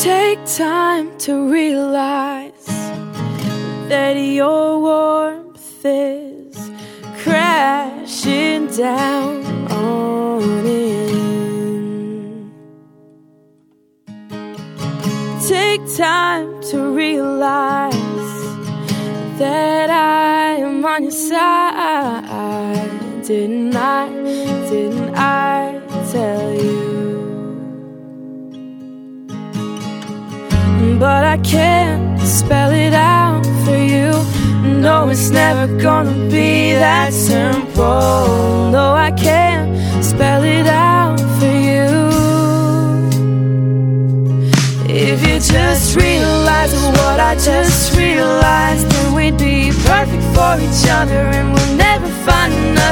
Take time to realize that your warmth is crashing down on in. Take time to realize that I am on your side. Didn't I? Didn't but I can't spell it out for you. No, it's never gonna be that simple. No, I can't spell it out for you. If you just realize what I just realized, then we'd be perfect for each other and we'll never find another.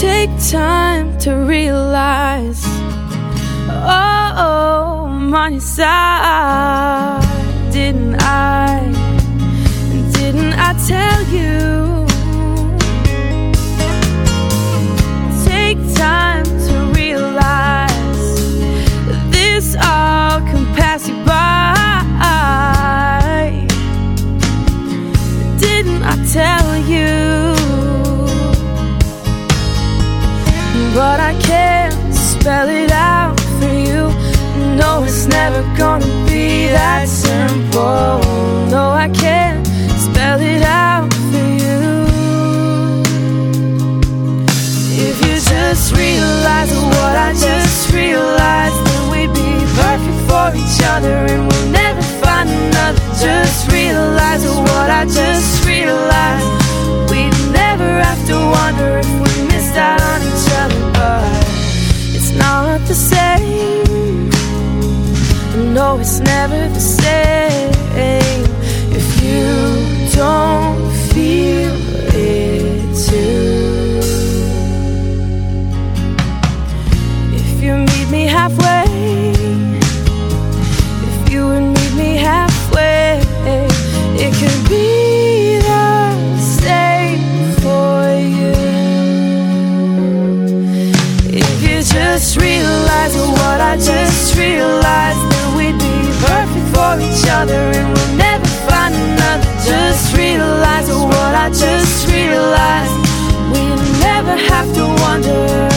Take time to realize, oh, side. Didn't I? Didn't I tell you? But I can't spell it out for you. No, it's never gonna be that simple. No, I can't spell it out for you. If you just realize what I just realized, then we'd be perfect for each other and we'll never never the same if you don't feel it too. If you meet me halfway, if you would meet me halfway, it could be the same for you. If you just realize what I just realized, for each other and we'll never find another. Just realize what I just realized, we never have to wonder.